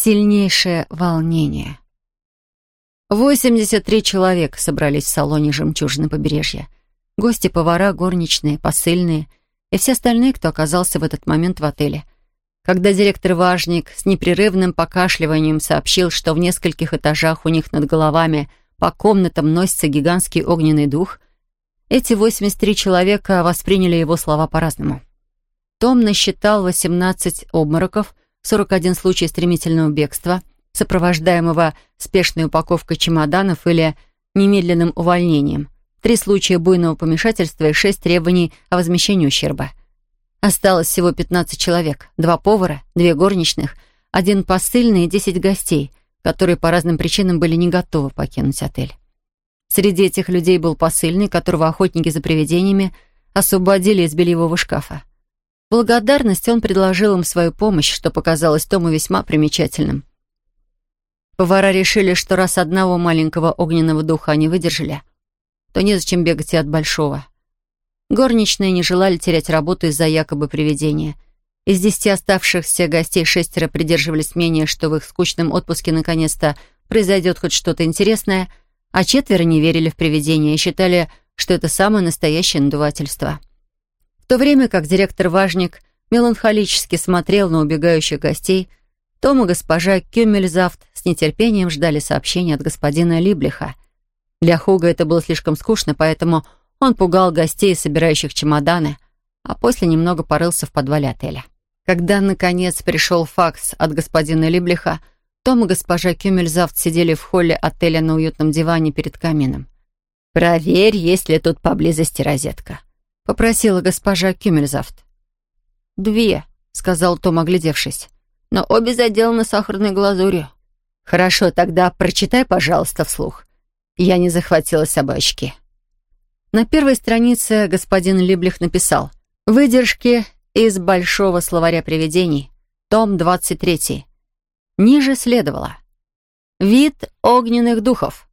Сильнейшее волнение. 83 человека собрались в салоне «Жемчужины побережья». Гости, повара, горничные, посыльные и все остальные, кто оказался в этот момент в отеле. Когда директор-важник с непрерывным покашливанием сообщил, что в нескольких этажах у них над головами по комнатам носится гигантский огненный дух, эти 83 человека восприняли его слова по-разному. Том насчитал 18 обмороков, 41 случай стремительного бегства, сопровождаемого спешной упаковкой чемоданов или немедленным увольнением, три случая буйного помешательства и шесть требований о возмещении ущерба. Осталось всего 15 человек, два повара, две горничных, один посыльный и 10 гостей, которые по разным причинам были не готовы покинуть отель. Среди этих людей был посыльный, которого охотники за привидениями освободили из бельевого шкафа. Благодарность он предложил им свою помощь, что показалось Тому весьма примечательным. Повара решили, что раз одного маленького огненного духа они выдержали, то незачем бегать и от большого. Горничные не желали терять работу из-за якобы привидения. Из десяти оставшихся гостей шестеро придерживались мнения, что в их скучном отпуске наконец-то произойдет хоть что-то интересное, а четверо не верили в привидения и считали, что это самое настоящее надувательство то время как директор-важник меланхолически смотрел на убегающих гостей, Том и госпожа Кюммельзавт с нетерпением ждали сообщения от господина Либлиха. Для Хуга это было слишком скучно, поэтому он пугал гостей, собирающих чемоданы, а после немного порылся в подвале отеля. Когда, наконец, пришел факс от господина Либлиха, том и госпожа Кюмельзавт сидели в холле отеля на уютном диване перед камином. «Проверь, есть ли тут поблизости розетка», попросила госпожа Кюмельзавт. «Две», — сказал Том, оглядевшись. «Но обе заделаны сахарной глазурью». «Хорошо, тогда прочитай, пожалуйста, вслух. Я не захватила собачки». На первой странице господин Либлих написал «Выдержки из Большого словаря привидений, том 23». Ниже следовало «Вид огненных духов».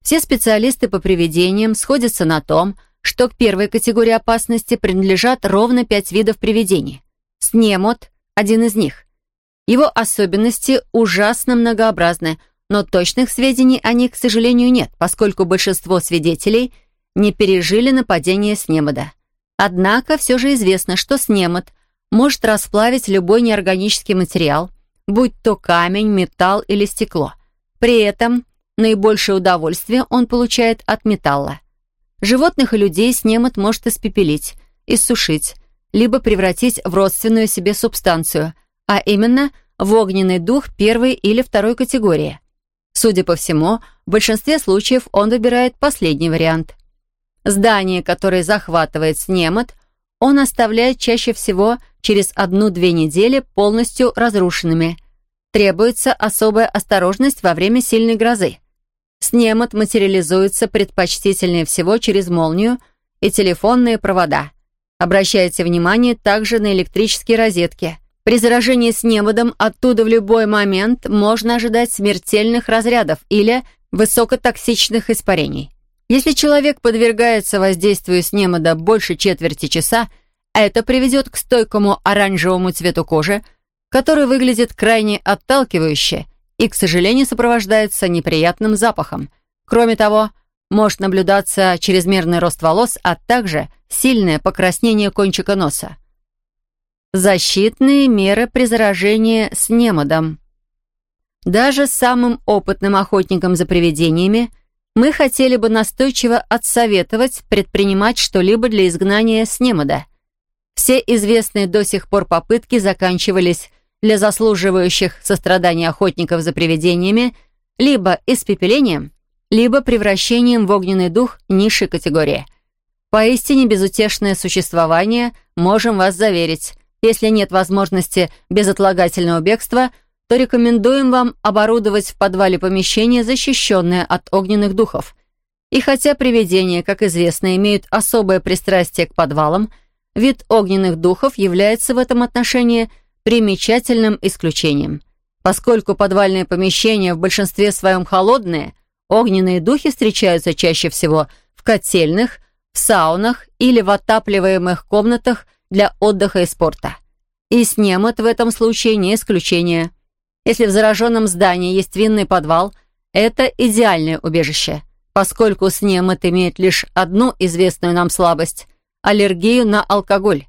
Все специалисты по привидениям сходятся на том, что к первой категории опасности принадлежат ровно пять видов привидений. Снемот – один из них. Его особенности ужасно многообразны, но точных сведений о них, к сожалению, нет, поскольку большинство свидетелей не пережили нападение снемода. Однако все же известно, что снемот может расплавить любой неорганический материал, будь то камень, металл или стекло. При этом наибольшее удовольствие он получает от металла. Животных и людей снемот может испепелить, иссушить, либо превратить в родственную себе субстанцию, а именно в огненный дух первой или второй категории. Судя по всему, в большинстве случаев он выбирает последний вариант. Здание, которое захватывает снемот, он оставляет чаще всего через одну-две недели полностью разрушенными. Требуется особая осторожность во время сильной грозы. Снемот материализуется предпочтительнее всего через молнию и телефонные провода. Обращайте внимание также на электрические розетки. При заражении снемодом оттуда в любой момент можно ожидать смертельных разрядов или высокотоксичных испарений. Если человек подвергается воздействию снемода больше четверти часа, это приведет к стойкому оранжевому цвету кожи, который выглядит крайне отталкивающе и, к сожалению, сопровождается неприятным запахом. Кроме того, может наблюдаться чрезмерный рост волос, а также сильное покраснение кончика носа. Защитные меры при заражении с немодом. Даже самым опытным охотникам за привидениями мы хотели бы настойчиво отсоветовать предпринимать что-либо для изгнания с немода. Все известные до сих пор попытки заканчивались для заслуживающих сострадания охотников за привидениями либо испепелением, либо превращением в огненный дух низшей категории. Поистине безутешное существование, можем вас заверить. Если нет возможности безотлагательного бегства, то рекомендуем вам оборудовать в подвале помещение, защищенное от огненных духов. И хотя привидения, как известно, имеют особое пристрастие к подвалам, вид огненных духов является в этом отношении – примечательным исключением. Поскольку подвальные помещения в большинстве своем холодные, огненные духи встречаются чаще всего в котельных, в саунах или в отапливаемых комнатах для отдыха и спорта. И снемот в этом случае не исключение. Если в зараженном здании есть винный подвал, это идеальное убежище, поскольку снемот имеет лишь одну известную нам слабость – аллергию на алкоголь.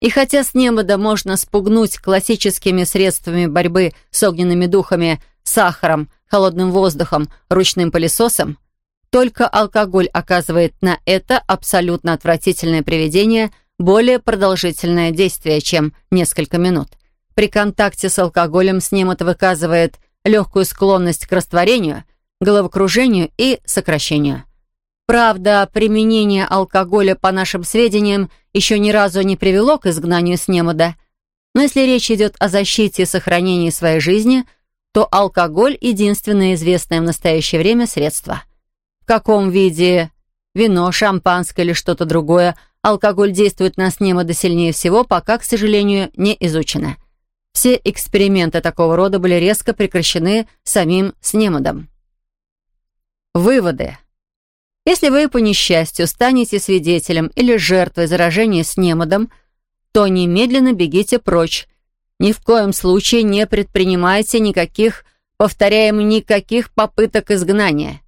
И хотя снемода можно спугнуть классическими средствами борьбы с огненными духами, сахаром, холодным воздухом, ручным пылесосом, только алкоголь оказывает на это абсолютно отвратительное привидение более продолжительное действие, чем несколько минут. При контакте с алкоголем снемот выказывает легкую склонность к растворению, головокружению и сокращению. Правда, применение алкоголя, по нашим сведениям, еще ни разу не привело к изгнанию с немода. Но если речь идет о защите и сохранении своей жизни, то алкоголь — единственное известное в настоящее время средство. В каком виде вино, шампанское или что-то другое алкоголь действует на снемода сильнее всего, пока, к сожалению, не изучено. Все эксперименты такого рода были резко прекращены самим снемодом. Выводы. Если вы по несчастью станете свидетелем или жертвой заражения с немодом, то немедленно бегите прочь. Ни в коем случае не предпринимайте никаких, повторяем, никаких попыток изгнания.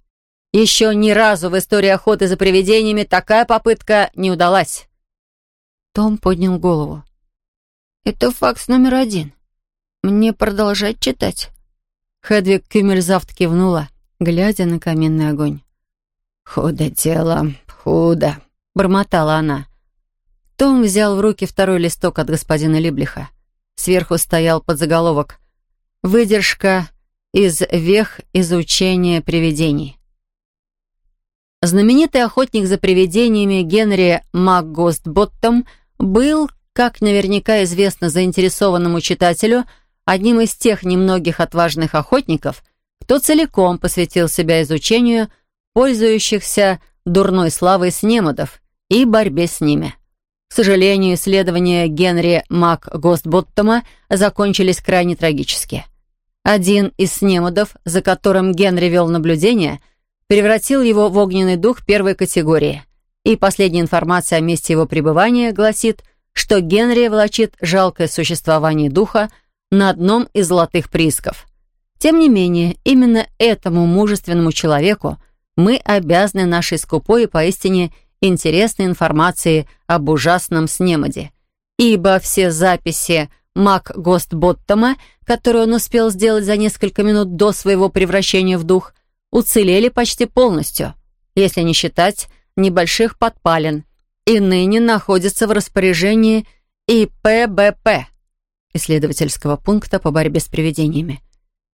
Еще ни разу в истории охоты за привидениями такая попытка не удалась. Том поднял голову. «Это факс номер один. Мне продолжать читать?» Хедвиг Кюмельзавт кивнула, глядя на каменный огонь. «Худо дело, худо», — бормотала она. Том взял в руки второй листок от господина Либлиха. Сверху стоял подзаголовок «Выдержка из вех изучения привидений». Знаменитый охотник за привидениями Генри МакГостботтом был, как наверняка известно заинтересованному читателю, одним из тех немногих отважных охотников, кто целиком посвятил себя изучению пользующихся дурной славой снемодов и борьбе с ними. К сожалению, исследования Генри Мак Гостботтома закончились крайне трагически. Один из снемодов, за которым Генри вел наблюдение, превратил его в огненный дух первой категории. И последняя информация о месте его пребывания гласит, что Генри влачит жалкое существование духа на одном из золотых приисков. Тем не менее, именно этому мужественному человеку мы обязаны нашей скупой и поистине интересной информации об ужасном снемоде. Ибо все записи Мак Гостботтома, которые он успел сделать за несколько минут до своего превращения в дух, уцелели почти полностью, если не считать небольших подпалин, и ныне находятся в распоряжении ИПБП, исследовательского пункта по борьбе с привидениями.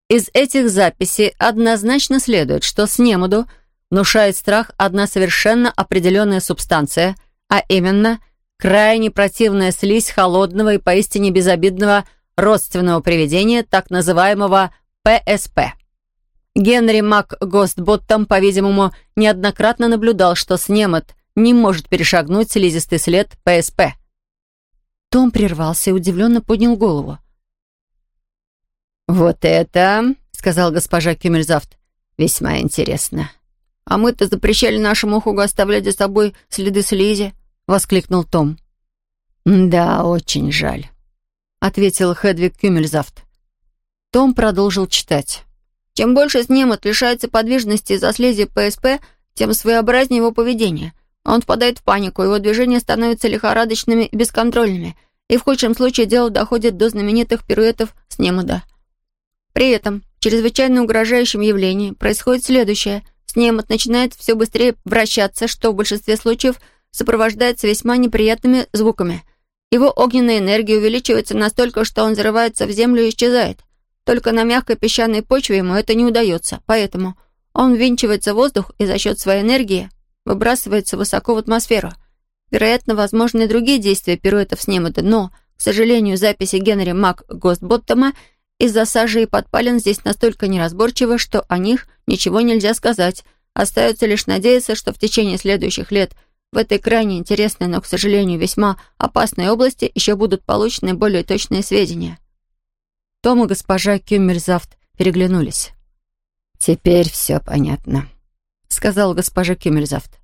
Из этих записей однозначно следует, что Снемоду – внушает страх одна совершенно определенная субстанция, а именно крайне противная слизь холодного и поистине безобидного родственного привидения, так называемого ПСП. Генри МакГостботтом, по-видимому, неоднократно наблюдал, что снемот не может перешагнуть слизистый след ПСП. Том прервался и удивленно поднял голову. «Вот это, — сказал госпожа Кюмельзавт, — весьма интересно. «А мы-то запрещали нашему Хугу оставлять за собой следы слизи», — воскликнул Том. «Да, очень жаль», — ответил Хедвиг Кюмельзавт. Том продолжил читать. «Чем больше снемот лишается подвижности из-за слизи ПСП, тем своеобразнее его поведение. Он впадает в панику, его движения становятся лихорадочными и бесконтрольными, и в худшем случае дело доходит до знаменитых пируэтов снемода. При этом, чрезвычайно угрожающем явлении происходит следующее — Снемот начинает все быстрее вращаться, что в большинстве случаев сопровождается весьма неприятными звуками. Его огненная энергия увеличивается настолько, что он взрывается в землю и исчезает. Только на мягкой песчаной почве ему это не удается, поэтому он ввинчивается в воздух и за счет своей энергии выбрасывается высоко в атмосферу. Вероятно, возможны и другие действия пируэтов Снемода, но, к сожалению, записи Генри Мак Гостботтома из-за сажи и подпалин здесь настолько неразборчиво, что о них ничего нельзя сказать. Остается лишь надеяться, что в течение следующих лет в этой крайне интересной, но, к сожалению, весьма опасной области еще будут получены более точные сведения. Том и госпожа Кюммельзавт переглянулись. «Теперь все понятно», — сказал госпожа Кюммельзавт.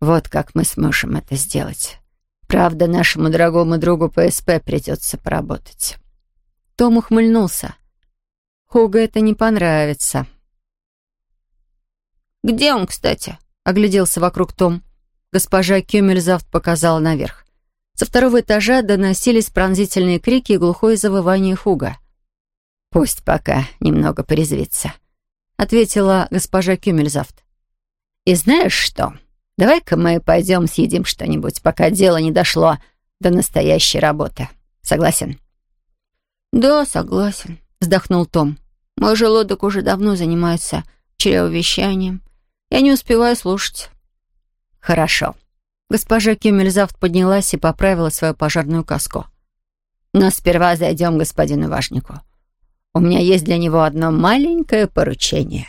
«Вот как мы сможем это сделать. Правда, нашему дорогому другу ПСП придется поработать». Том ухмыльнулся. Хуга это не понравится. «Где он, кстати?» — огляделся вокруг Том. Госпожа Кюмельзавт показала наверх. Со второго этажа доносились пронзительные крики и глухое завывание Хуга. «Пусть пока немного порезвится», — ответила госпожа Кюмельзавт. «И знаешь что? Давай-ка мы пойдем съедим что-нибудь, пока дело не дошло до настоящей работы. Согласен?» «Да, согласен», — вздохнул Том. «Мой желудок уже давно занимается чревовещанием. Я не успеваю слушать». «Хорошо». Госпожа Кюмельзавт поднялась и поправила свою пожарную каску. «Но сперва зайдем к господину Важнику. У меня есть для него одно маленькое поручение».